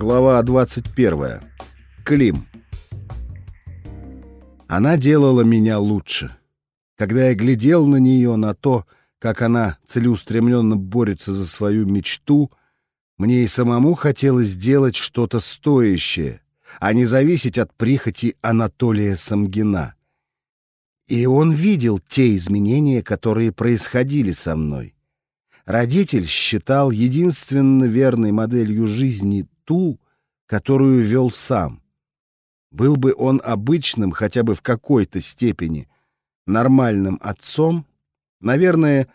Глава 21. Клим. Она делала меня лучше. Когда я глядел на нее, на то, как она целеустремленно борется за свою мечту, мне и самому хотелось сделать что-то стоящее, а не зависеть от прихоти Анатолия Самгина. И он видел те изменения, которые происходили со мной. Родитель считал единственно верной моделью жизни ту, которую вел сам. Был бы он обычным хотя бы в какой-то степени нормальным отцом, наверное,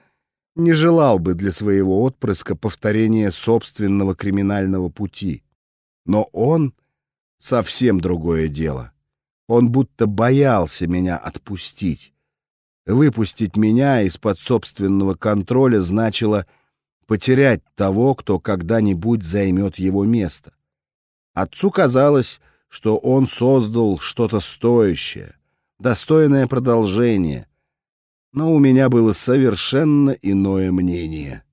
не желал бы для своего отпрыска повторения собственного криминального пути. Но он — совсем другое дело. Он будто боялся меня отпустить. Выпустить меня из-под собственного контроля значило потерять того, кто когда-нибудь займет его место. Отцу казалось, что он создал что-то стоящее, достойное продолжение. Но у меня было совершенно иное мнение.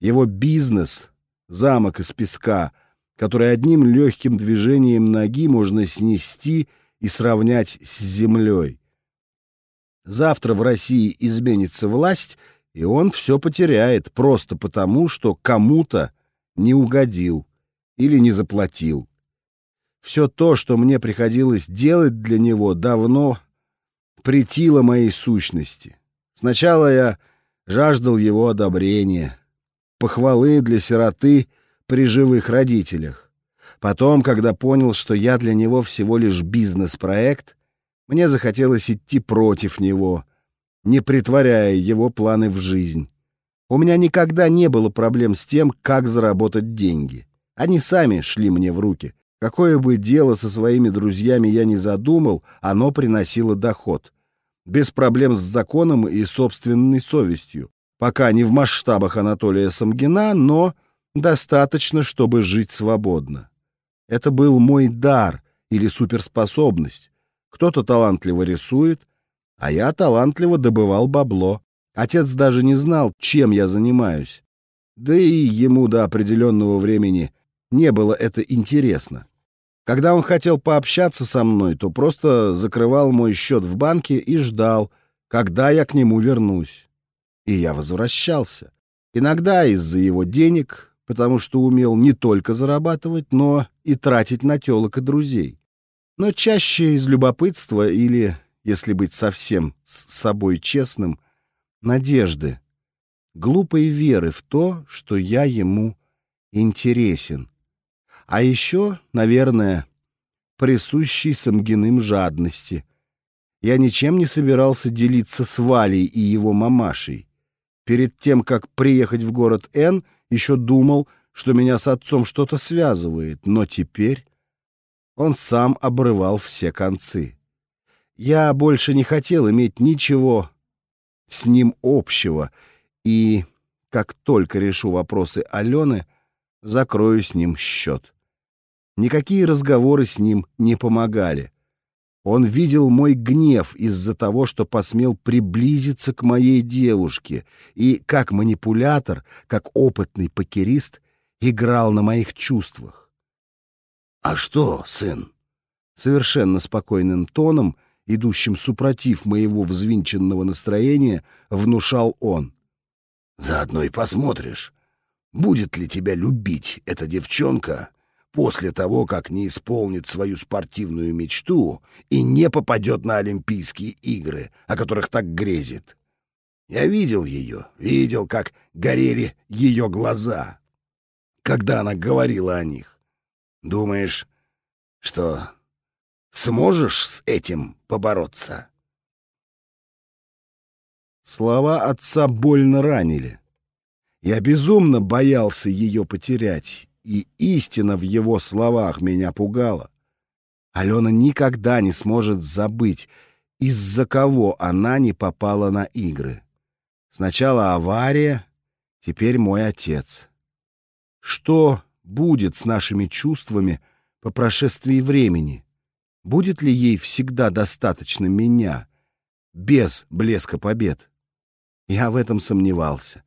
Его бизнес — замок из песка, который одним легким движением ноги можно снести и сравнять с землей. Завтра в России изменится власть, и он все потеряет просто потому, что кому-то не угодил или не заплатил. Все то, что мне приходилось делать для него, давно претило моей сущности. Сначала я жаждал его одобрения, похвалы для сироты при живых родителях. Потом, когда понял, что я для него всего лишь бизнес-проект, мне захотелось идти против него, не притворяя его планы в жизнь. У меня никогда не было проблем с тем, как заработать деньги. Они сами шли мне в руки. Какое бы дело со своими друзьями я ни задумал, оно приносило доход. Без проблем с законом и собственной совестью. Пока не в масштабах Анатолия Самгина, но достаточно, чтобы жить свободно. Это был мой дар или суперспособность. Кто-то талантливо рисует, а я талантливо добывал бабло. Отец даже не знал, чем я занимаюсь. Да и ему до определенного времени не было это интересно. Когда он хотел пообщаться со мной, то просто закрывал мой счет в банке и ждал, когда я к нему вернусь. И я возвращался. Иногда из-за его денег, потому что умел не только зарабатывать, но и тратить на телок и друзей но чаще из любопытства или, если быть совсем с собой честным, надежды, глупой веры в то, что я ему интересен. А еще, наверное, присущей Самгиным жадности. Я ничем не собирался делиться с Валей и его мамашей. Перед тем, как приехать в город Н, еще думал, что меня с отцом что-то связывает, но теперь он сам обрывал все концы. Я больше не хотел иметь ничего с ним общего, и, как только решу вопросы Алены, закрою с ним счет. Никакие разговоры с ним не помогали. Он видел мой гнев из-за того, что посмел приблизиться к моей девушке, и, как манипулятор, как опытный покерист, играл на моих чувствах. «А что, сын?» Совершенно спокойным тоном, идущим супротив моего взвинченного настроения, внушал он. «Заодно и посмотришь, будет ли тебя любить эта девчонка после того, как не исполнит свою спортивную мечту и не попадет на Олимпийские игры, о которых так грезит. Я видел ее, видел, как горели ее глаза, когда она говорила о них. Думаешь, что сможешь с этим побороться?» Слова отца больно ранили. Я безумно боялся ее потерять, и истина в его словах меня пугала. Алена никогда не сможет забыть, из-за кого она не попала на игры. Сначала авария, теперь мой отец. Что будет с нашими чувствами по прошествии времени? Будет ли ей всегда достаточно меня, без блеска побед? Я в этом сомневался.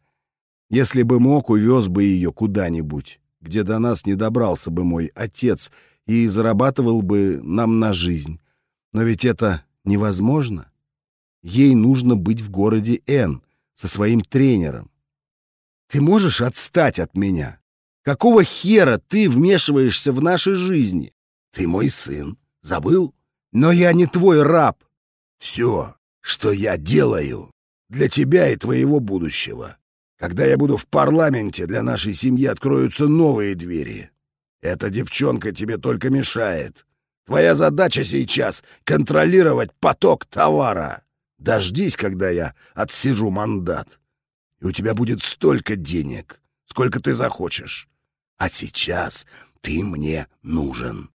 Если бы мог, увез бы ее куда-нибудь, где до нас не добрался бы мой отец и зарабатывал бы нам на жизнь. Но ведь это невозможно. Ей нужно быть в городе Н со своим тренером. Ты можешь отстать от меня? Какого хера ты вмешиваешься в наши жизни? Ты мой сын. Забыл? Но я не твой раб. Все, что я делаю, для тебя и твоего будущего. Когда я буду в парламенте, для нашей семьи откроются новые двери. Эта девчонка тебе только мешает. Твоя задача сейчас — контролировать поток товара. Дождись, когда я отсижу мандат. И у тебя будет столько денег, сколько ты захочешь. А сейчас ты мне нужен.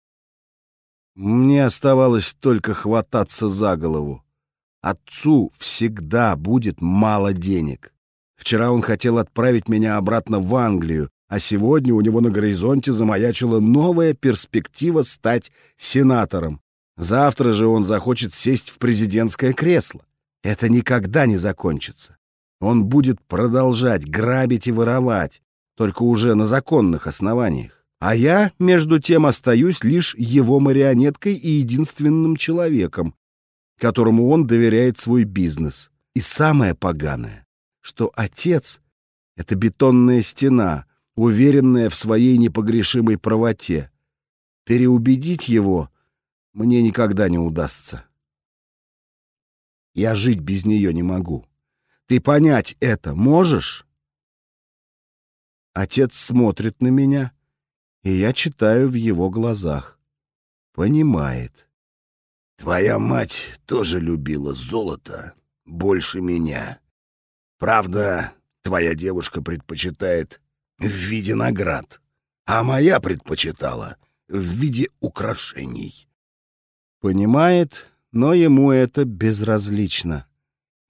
Мне оставалось только хвататься за голову. Отцу всегда будет мало денег. Вчера он хотел отправить меня обратно в Англию, а сегодня у него на горизонте замаячила новая перспектива стать сенатором. Завтра же он захочет сесть в президентское кресло. Это никогда не закончится. Он будет продолжать грабить и воровать, только уже на законных основаниях. А я, между тем, остаюсь лишь его марионеткой и единственным человеком, которому он доверяет свой бизнес. И самое поганое, что отец — это бетонная стена, уверенная в своей непогрешимой правоте. Переубедить его мне никогда не удастся. Я жить без нее не могу. Ты понять это можешь? Отец смотрит на меня, и я читаю в его глазах. Понимает. Твоя мать тоже любила золото больше меня. Правда, твоя девушка предпочитает в виде наград, а моя предпочитала в виде украшений. Понимает, но ему это безразлично.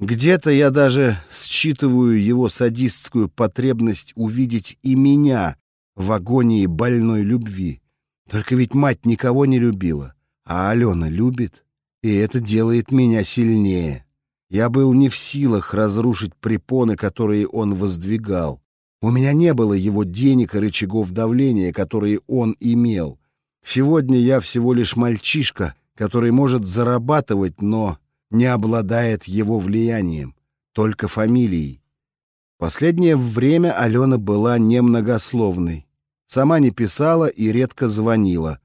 Где-то я даже считываю его садистскую потребность увидеть и меня в агонии больной любви. Только ведь мать никого не любила, а Алена любит, и это делает меня сильнее. Я был не в силах разрушить препоны, которые он воздвигал. У меня не было его денег и рычагов давления, которые он имел. Сегодня я всего лишь мальчишка, который может зарабатывать, но не обладает его влиянием, только фамилией. Последнее время Алена была немногословной. Сама не писала и редко звонила.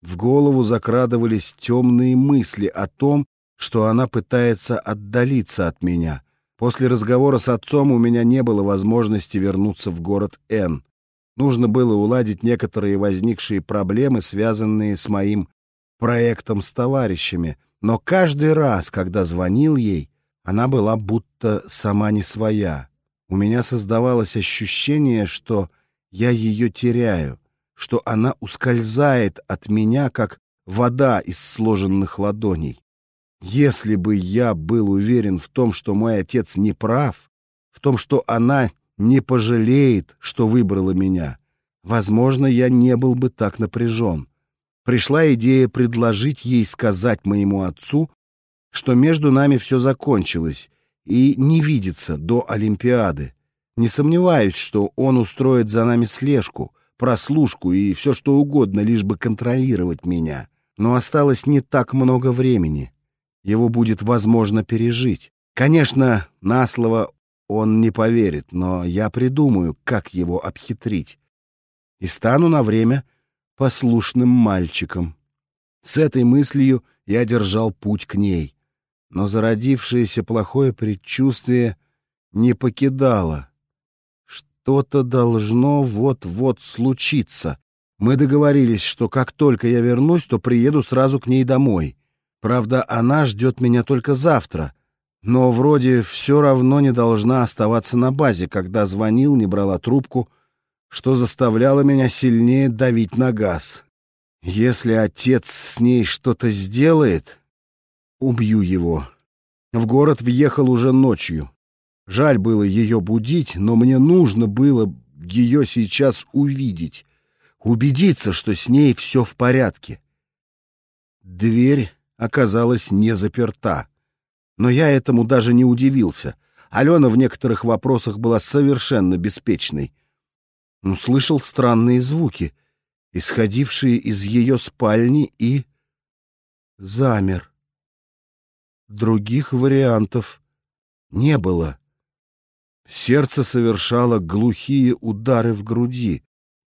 В голову закрадывались темные мысли о том, что она пытается отдалиться от меня. После разговора с отцом у меня не было возможности вернуться в город Н. Нужно было уладить некоторые возникшие проблемы, связанные с моим проектом с товарищами, но каждый раз, когда звонил ей, она была будто сама не своя. У меня создавалось ощущение, что я ее теряю, что она ускользает от меня, как вода из сложенных ладоней. Если бы я был уверен в том, что мой отец не прав, в том, что она не пожалеет, что выбрала меня, возможно, я не был бы так напряжен. Пришла идея предложить ей сказать моему отцу, что между нами все закончилось и не видится до Олимпиады. Не сомневаюсь, что он устроит за нами слежку, прослушку и все что угодно, лишь бы контролировать меня. Но осталось не так много времени его будет возможно пережить. Конечно, на слово он не поверит, но я придумаю, как его обхитрить. И стану на время послушным мальчиком. С этой мыслью я держал путь к ней. Но зародившееся плохое предчувствие не покидало. Что-то должно вот-вот случиться. Мы договорились, что как только я вернусь, то приеду сразу к ней домой. Правда, она ждет меня только завтра, но вроде все равно не должна оставаться на базе, когда звонил, не брала трубку, что заставляло меня сильнее давить на газ. Если отец с ней что-то сделает, убью его. В город въехал уже ночью. Жаль было ее будить, но мне нужно было ее сейчас увидеть, убедиться, что с ней все в порядке. Дверь оказалась не заперта. Но я этому даже не удивился. Алена в некоторых вопросах была совершенно беспечной. услышал странные звуки, исходившие из ее спальни, и замер. Других вариантов не было. Сердце совершало глухие удары в груди.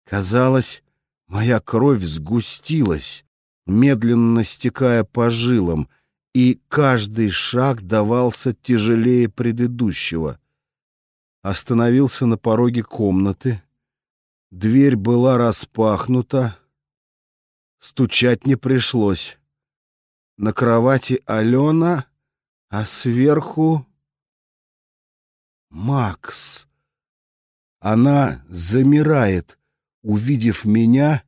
Казалось, моя кровь сгустилась, медленно стекая по жилам, и каждый шаг давался тяжелее предыдущего. Остановился на пороге комнаты. Дверь была распахнута. Стучать не пришлось. На кровати Алена, а сверху Макс. Она замирает, увидев меня,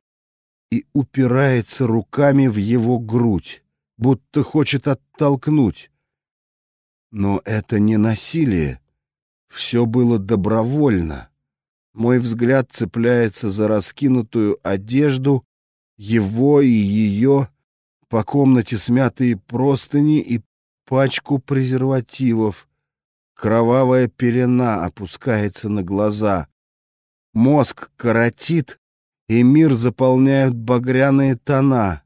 и упирается руками в его грудь, будто хочет оттолкнуть. Но это не насилие. Все было добровольно. Мой взгляд цепляется за раскинутую одежду, его и ее, по комнате смятые простыни и пачку презервативов. Кровавая пелена опускается на глаза. Мозг коротит, и мир заполняют багряные тона.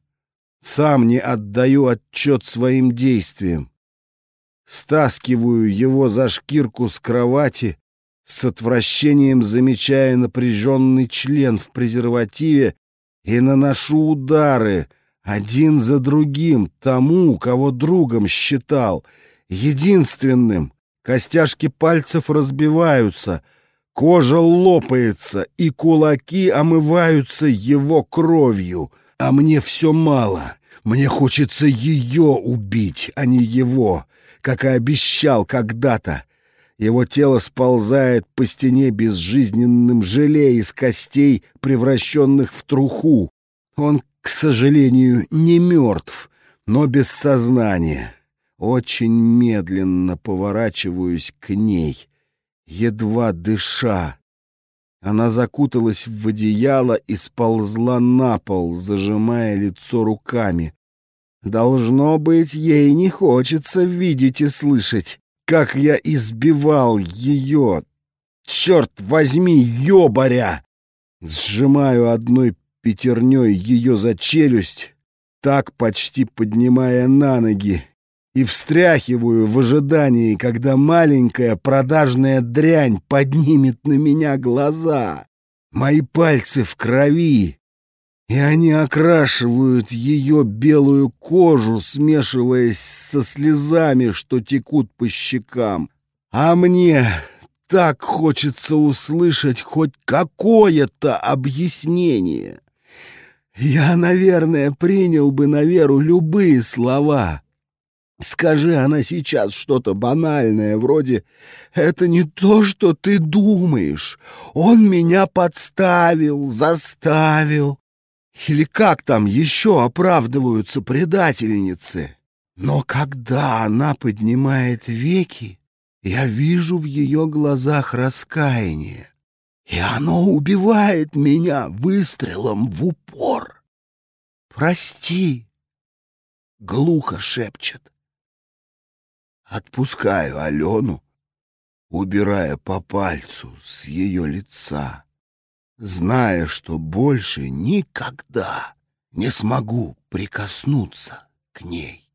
Сам не отдаю отчет своим действиям. Стаскиваю его за шкирку с кровати, с отвращением замечая напряженный член в презервативе и наношу удары, один за другим, тому, кого другом считал, единственным. Костяшки пальцев разбиваются, кожа лопается, и кулаки омываются его кровью. А мне все мало. Мне хочется ее убить, а не его, как и обещал когда-то. Его тело сползает по стене безжизненным желе из костей, превращенных в труху. Он к сожалению, не мертв, но без сознания. Очень медленно поворачиваюсь к ней, едва дыша. Она закуталась в одеяло и сползла на пол, зажимая лицо руками. Должно быть, ей не хочется видеть и слышать, как я избивал ее. Черт возьми, ёбаря! Сжимаю одной пятерней ее за челюсть, так почти поднимая на ноги, и встряхиваю в ожидании, когда маленькая продажная дрянь поднимет на меня глаза. Мои пальцы в крови, и они окрашивают ее белую кожу, смешиваясь со слезами, что текут по щекам. А мне так хочется услышать хоть какое-то объяснение. Я, наверное, принял бы на веру любые слова. Скажи она сейчас что-то банальное, вроде «Это не то, что ты думаешь. Он меня подставил, заставил». Или как там еще оправдываются предательницы? Но когда она поднимает веки, я вижу в ее глазах раскаяние и оно убивает меня выстрелом в упор. «Прости!» — глухо шепчет. Отпускаю Алену, убирая по пальцу с ее лица, зная, что больше никогда не смогу прикоснуться к ней.